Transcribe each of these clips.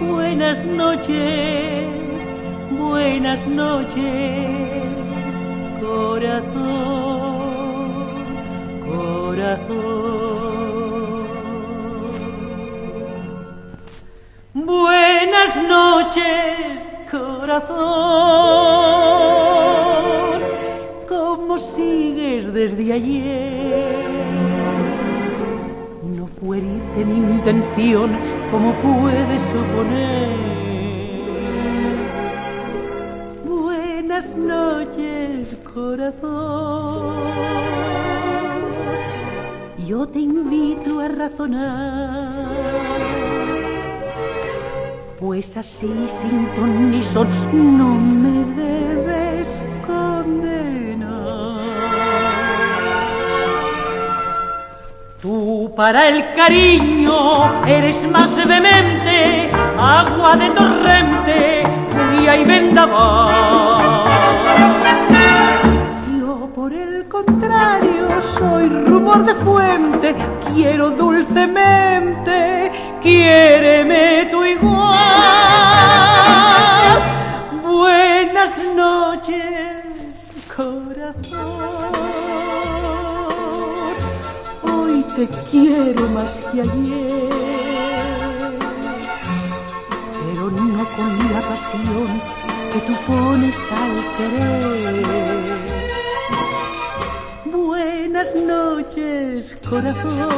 Buenas noches, buenas noches, corazón, corazón. Buenas noches, corazón. ¿Cómo sigues desde ayer? Mi intención, como puedes suponer. Buenas noches, corazón. Yo te invito a razonar. Pues así sin ton ni son no me debes para el cariño eres más vehemente, agua de torrente, furia y vendaval. Yo por el contrario soy rumor de fuente, quiero dulcemente, quiéreme tú igual. Buenas noches, corazón. Te quiero más que ayer, pero no con la pasión que tú pones al querer. Buenas noches, corazón.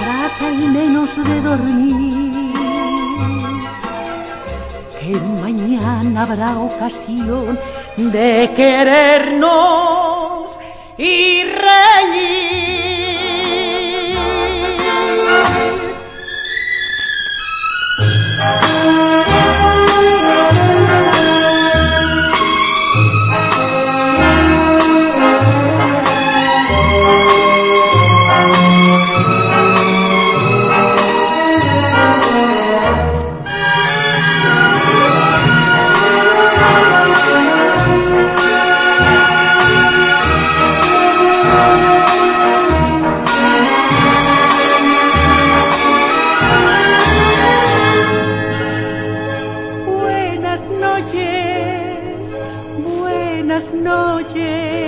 Trata al menos de dormir, que mañana habrá ocasión de querernos J.